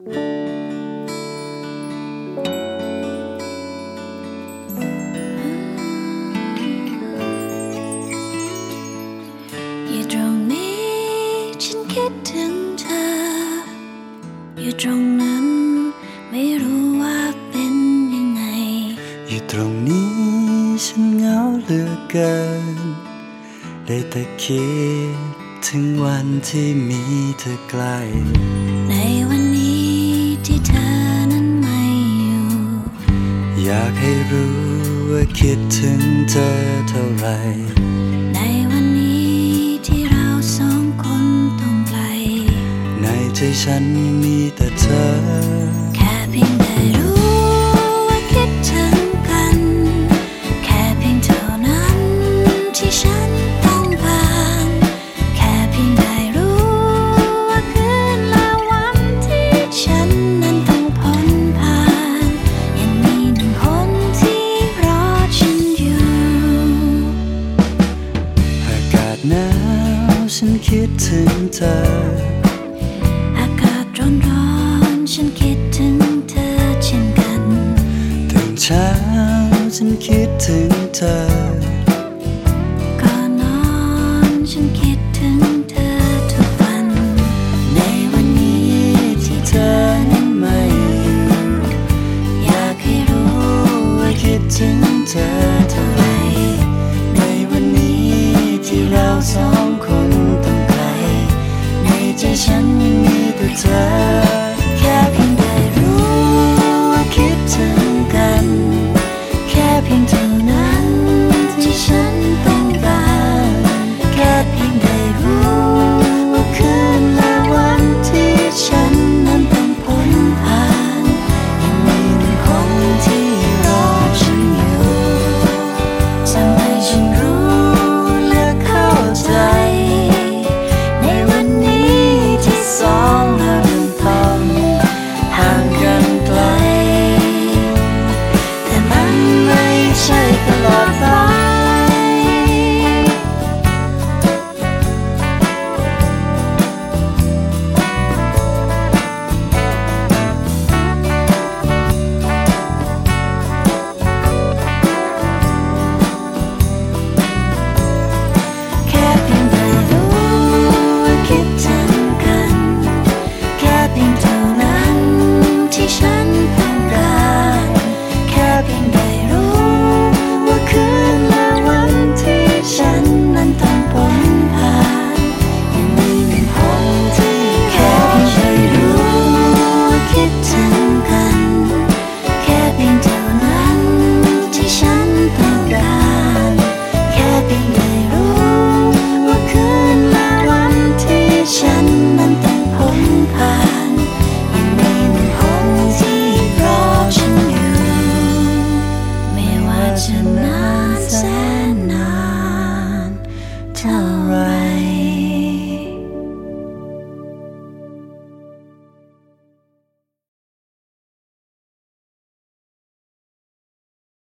อยู่ตรงนี้ฉันคิดถึงเธอ อยู่ตรงนั้นไม่รู้ว่าเป็นยังไง อยู่ตรงนี้ฉันเหงาเหลือเกิน ได้แต่คิดถึงวันที่มีเธอใกล้ อยากให้รู้ว่าคิดถึงเธอเท่าไหรในวันนี้ที่เราสองคนต้องไกลในใจฉันมีแต่เธอ ฉันคิดถึงเธอ อากาศร้อนร้อนฉันคิดถึงเธอเช่นกันตื่นเช้าฉันคิดถึงเธอ ก่อนนอนฉันคิดถึงเธอทุกวัน ในวันนี้ที่เธอนั้นไม่อยู่อยากให้รู้ว่าคิดถึงเธอเท่า